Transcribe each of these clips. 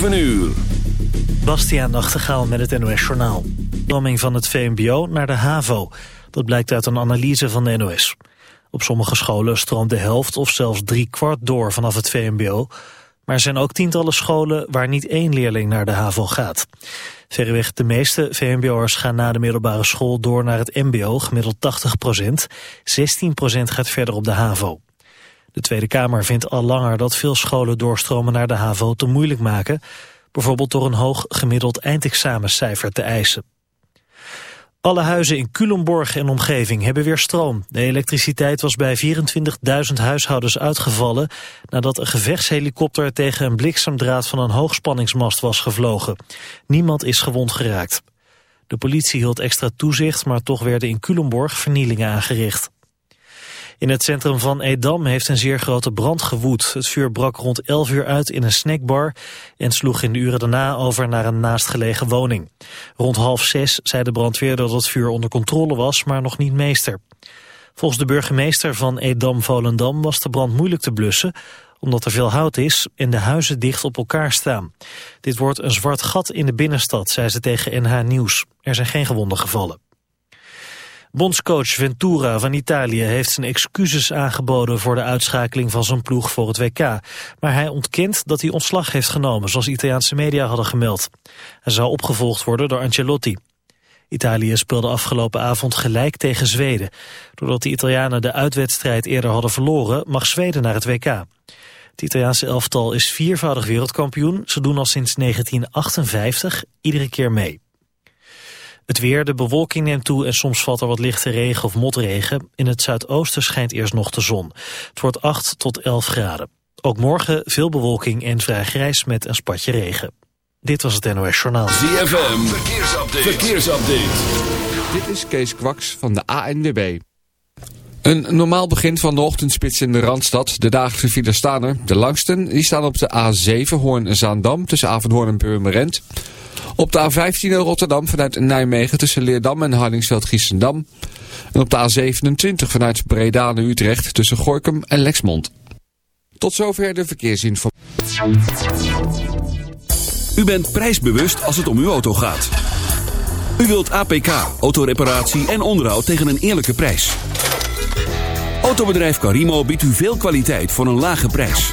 7 uur. Bastiaan Nachtegaal met het NOS Journaal. Stroming van het VMBO naar de HAVO. Dat blijkt uit een analyse van de NOS. Op sommige scholen stroomt de helft of zelfs drie kwart door vanaf het VMBO. Maar er zijn ook tientallen scholen waar niet één leerling naar de HAVO gaat. Verreweg de meeste VMBO'ers gaan na de middelbare school door naar het MBO, gemiddeld 80 procent. 16 procent gaat verder op de HAVO. De Tweede Kamer vindt al langer dat veel scholen doorstromen naar de HAVO te moeilijk maken, bijvoorbeeld door een hoog gemiddeld eindexamencijfer te eisen. Alle huizen in Culemborg en omgeving hebben weer stroom. De elektriciteit was bij 24.000 huishoudens uitgevallen... nadat een gevechtshelikopter tegen een bliksemdraad van een hoogspanningsmast was gevlogen. Niemand is gewond geraakt. De politie hield extra toezicht, maar toch werden in Culemborg vernielingen aangericht. In het centrum van Edam heeft een zeer grote brand gewoed. Het vuur brak rond 11 uur uit in een snackbar en sloeg in de uren daarna over naar een naastgelegen woning. Rond half zes zei de brandweer dat het vuur onder controle was, maar nog niet meester. Volgens de burgemeester van Edam-Volendam was de brand moeilijk te blussen, omdat er veel hout is en de huizen dicht op elkaar staan. Dit wordt een zwart gat in de binnenstad, zei ze tegen NH Nieuws. Er zijn geen gewonden gevallen. Bondscoach Ventura van Italië heeft zijn excuses aangeboden voor de uitschakeling van zijn ploeg voor het WK. Maar hij ontkent dat hij ontslag heeft genomen, zoals Italiaanse media hadden gemeld. Hij zou opgevolgd worden door Ancelotti. Italië speelde afgelopen avond gelijk tegen Zweden. Doordat de Italianen de uitwedstrijd eerder hadden verloren, mag Zweden naar het WK. Het Italiaanse elftal is viervoudig wereldkampioen. Ze doen al sinds 1958 iedere keer mee. Het weer, de bewolking neemt toe en soms valt er wat lichte regen of motregen. In het zuidoosten schijnt eerst nog de zon. Het wordt 8 tot 11 graden. Ook morgen veel bewolking en vrij grijs met een spatje regen. Dit was het NOS Journaal. ZFM, verkeersupdate. verkeersupdate. Dit is Kees Kwaks van de ANWB. Een normaal begin van de ochtendspits in de Randstad. De dagelijkse files staan er. De langsten die staan op de A7 Hoorn-Zaandam tussen Avondhoorn en Purmerend. Op de A15 in Rotterdam vanuit Nijmegen tussen Leerdam en Hardingsveld-Giessendam. En op de A27 vanuit Breda naar Utrecht tussen Gorkum en Lexmond. Tot zover de verkeersinformatie. U bent prijsbewust als het om uw auto gaat. U wilt APK, autoreparatie en onderhoud tegen een eerlijke prijs. Autobedrijf Carimo biedt u veel kwaliteit voor een lage prijs.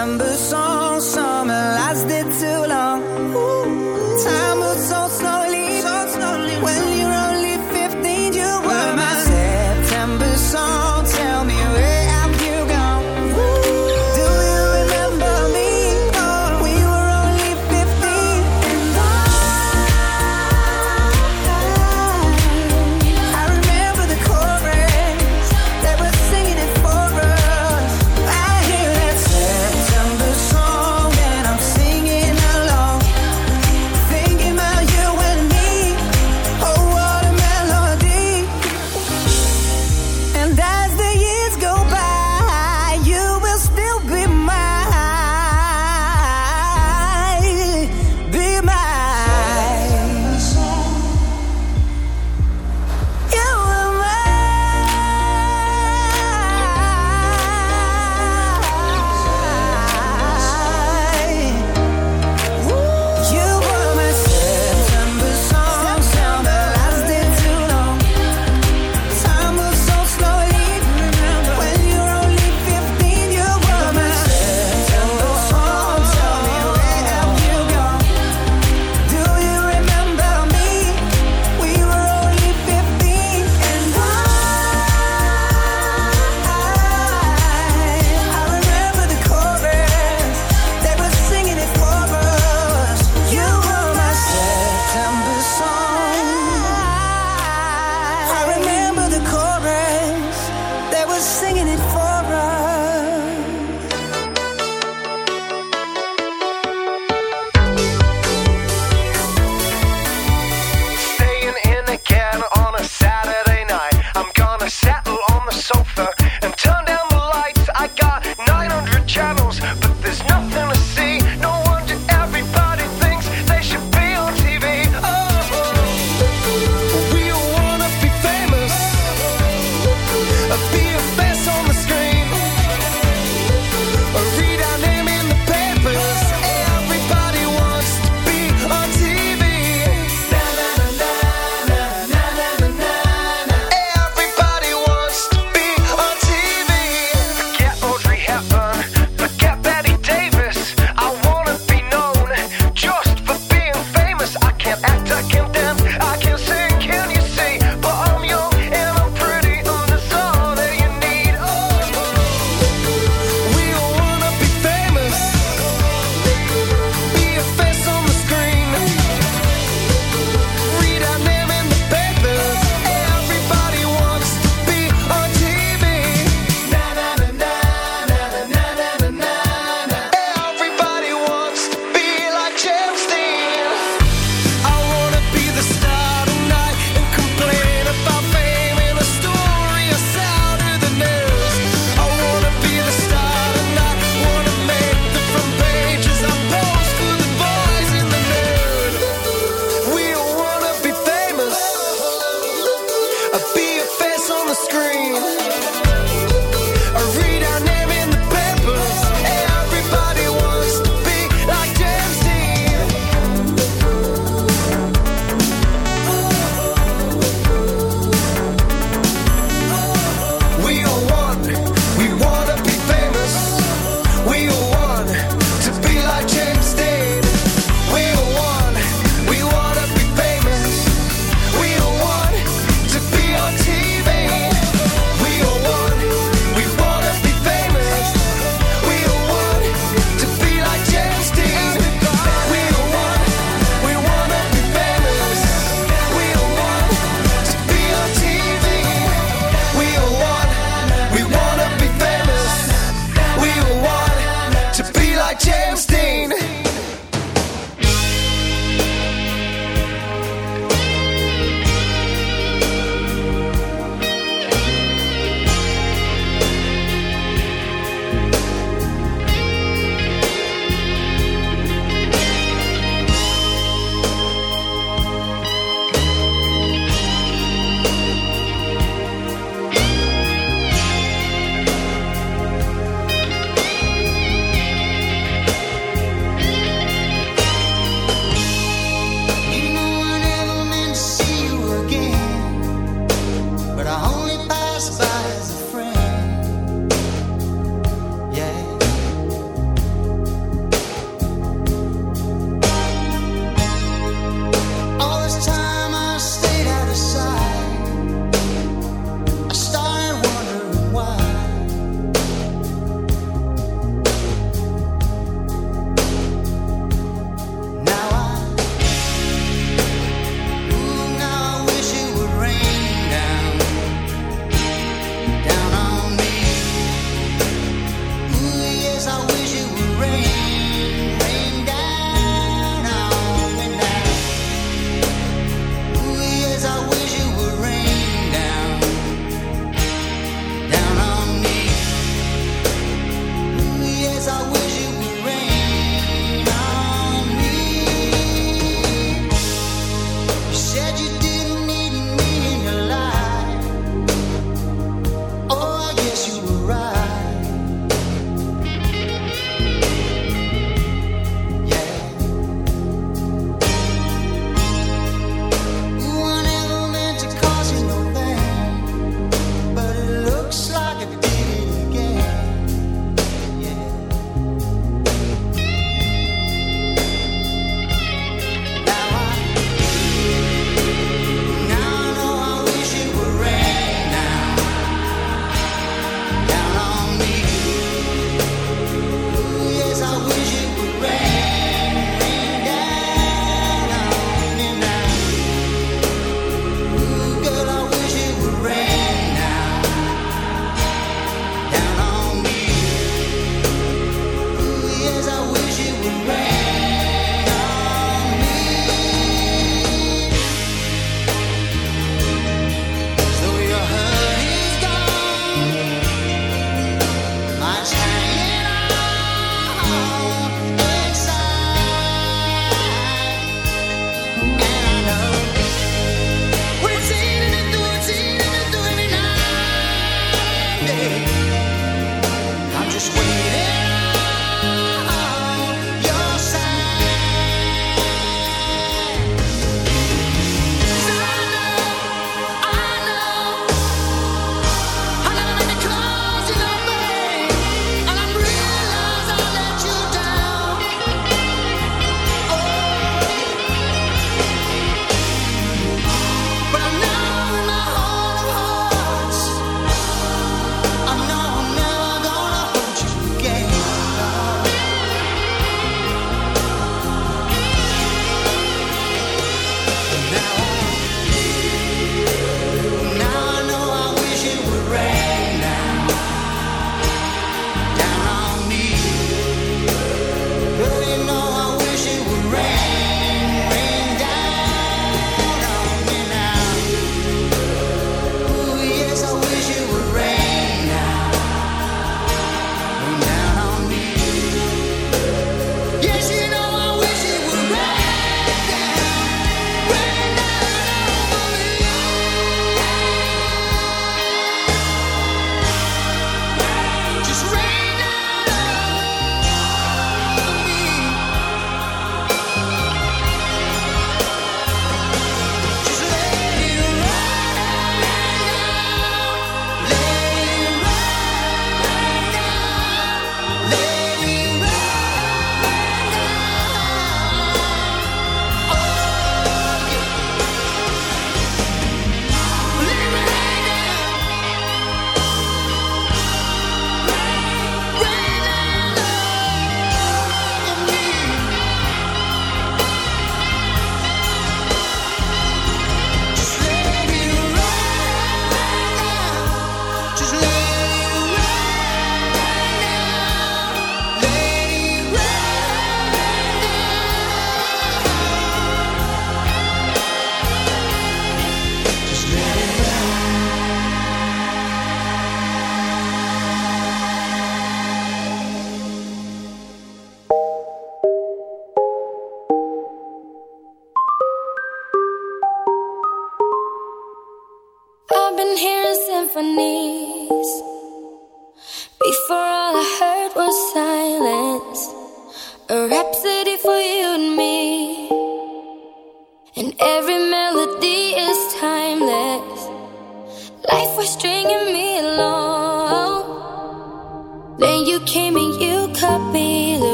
December song.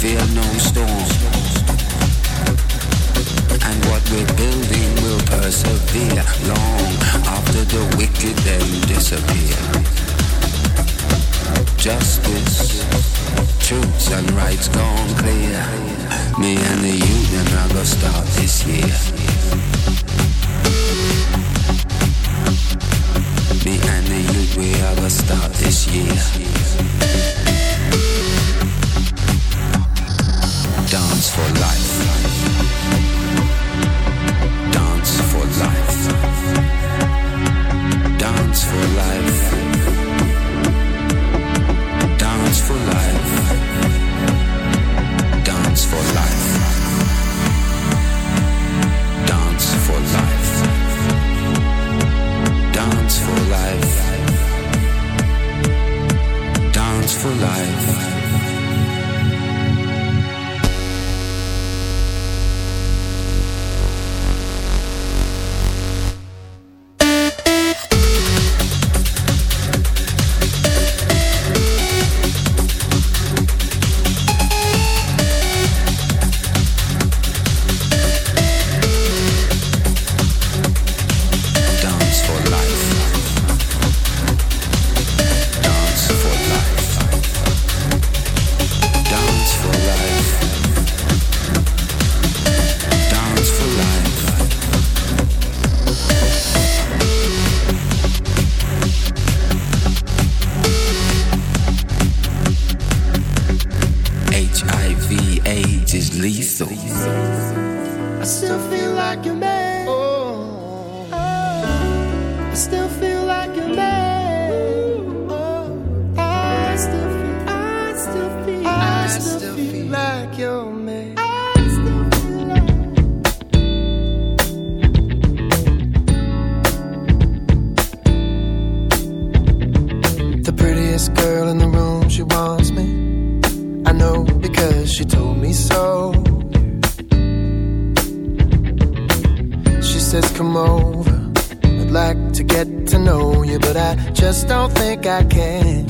Feel no still feel like a man. Oh, I still feel, I still feel, I still feel like your man. The prettiest girl in the room, she wants me. I know because she told me so. She says, Come on I just don't think I can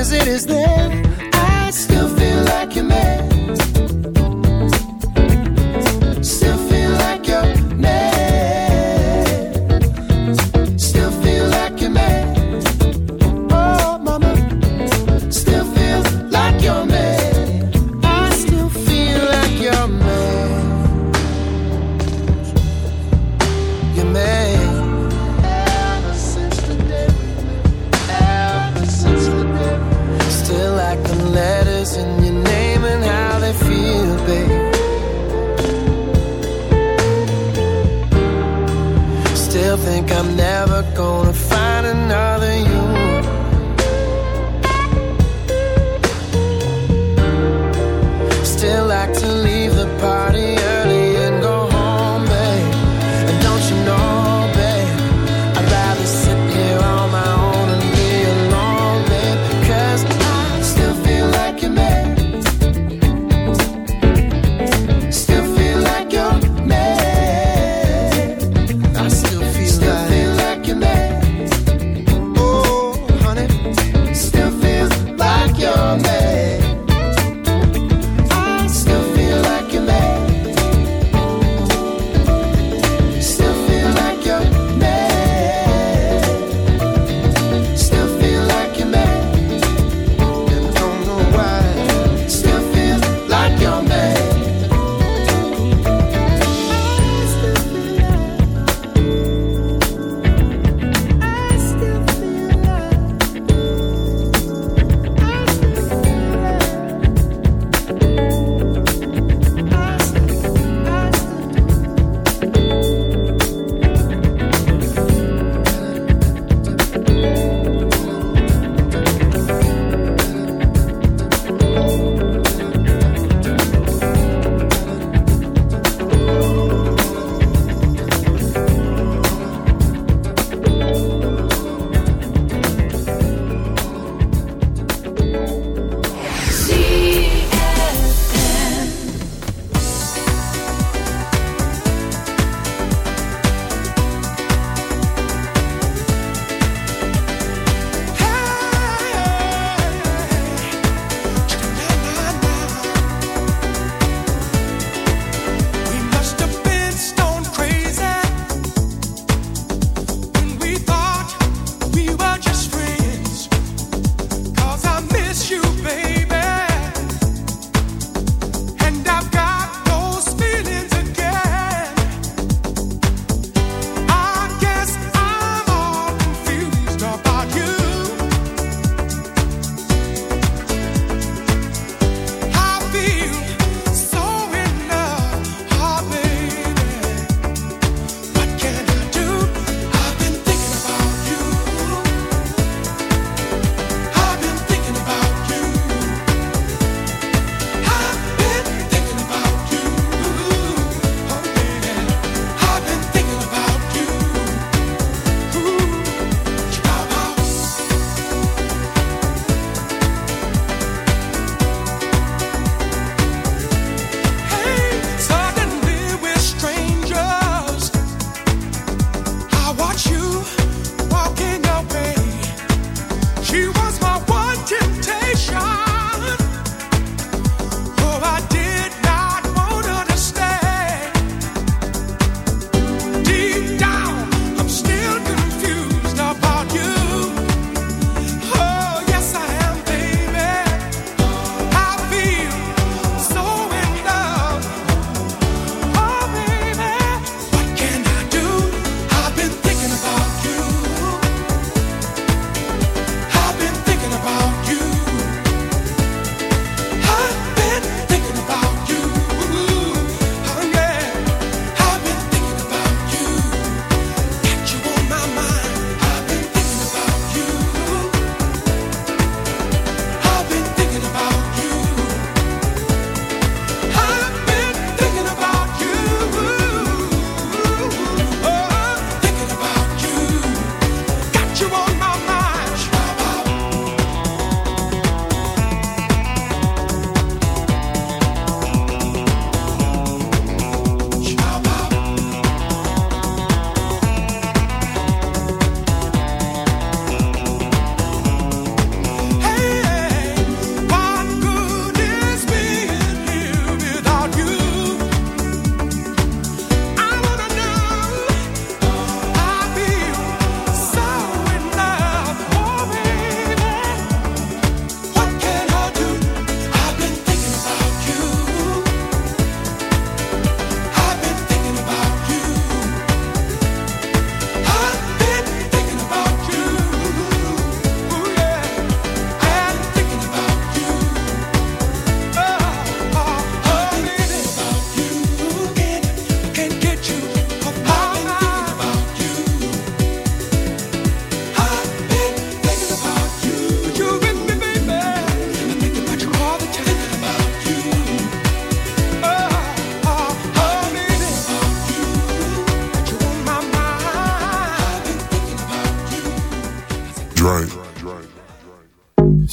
as it is there. gonna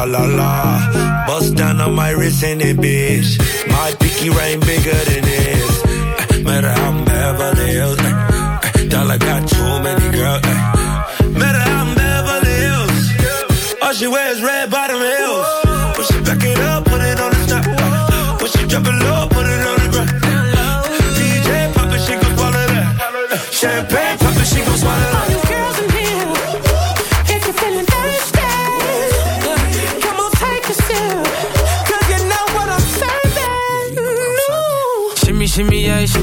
Swallow la la. Bust down on my wrist and it, bitch. My pinky ring bigger than this. Uh, Matter how I'm Beverly Hills. Uh, uh, Dollar got too many girls. Uh, matter how I'm Beverly Hills. All she wears red bottom heels.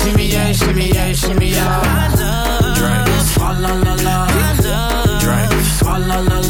Shimmy, yeah, shimmy, yeah, shimmy, yeah. Drink, swalla la la. Drink, swalla la la.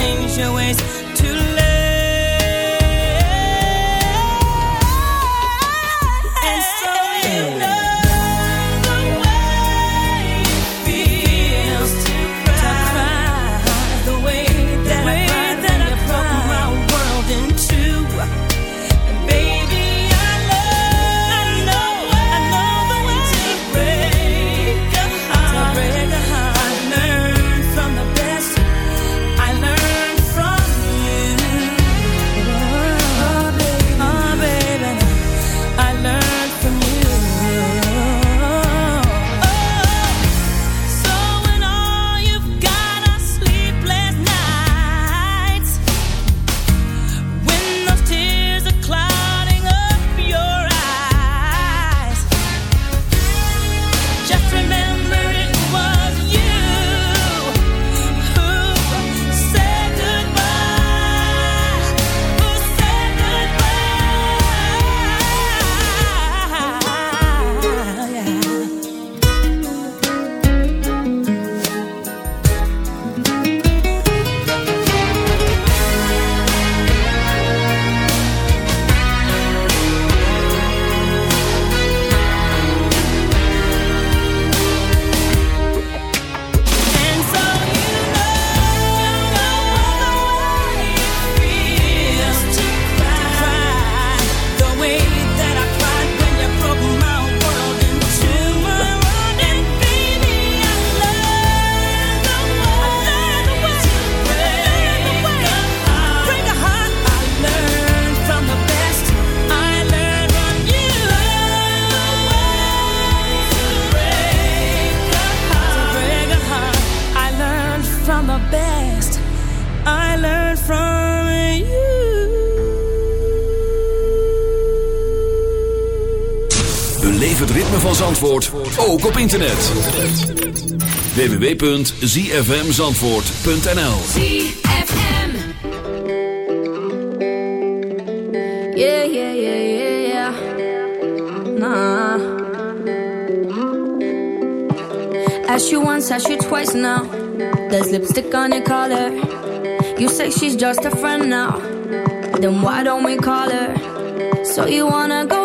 change your ways. op internet. www.zfmzandvoort.nl ZFM. Yeah, yeah, yeah, yeah, yeah. Nah. Asked you once, asked you twice now. There's lipstick on your collar? You say she's just a friend now. Then why don't we call her? So you wanna go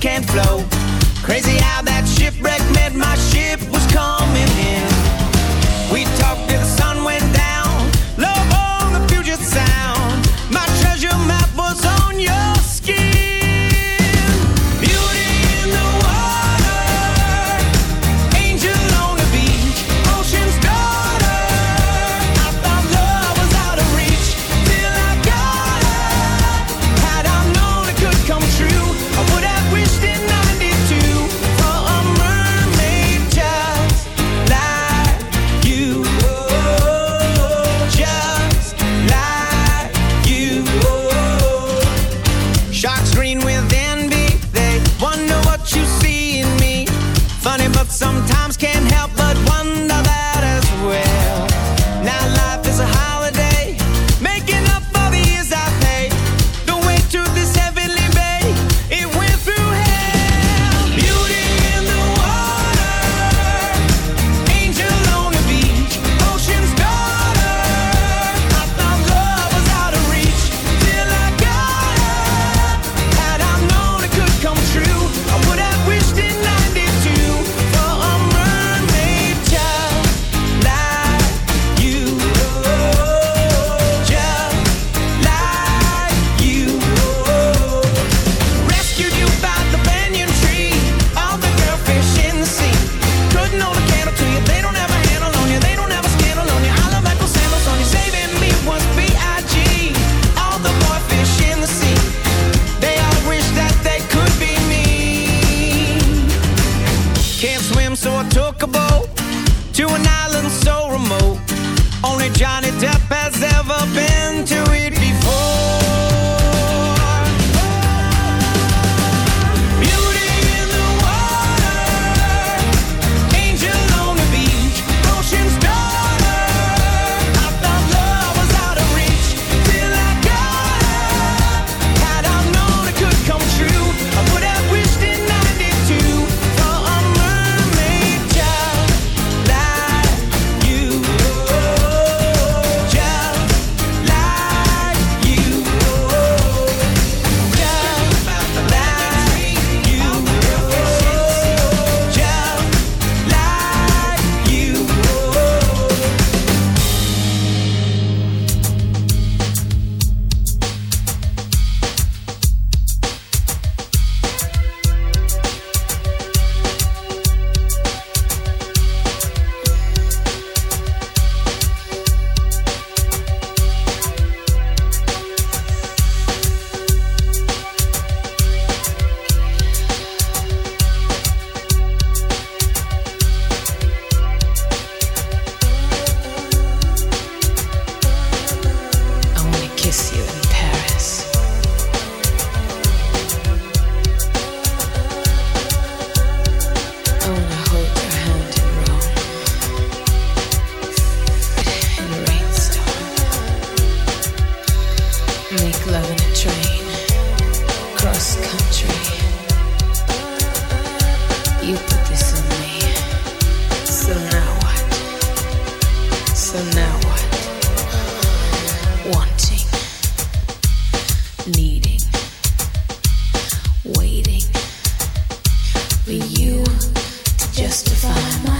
Can't flow. Crazy how to an island so remote. Only Johnny Depp has ever been. justify. my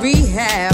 rehab.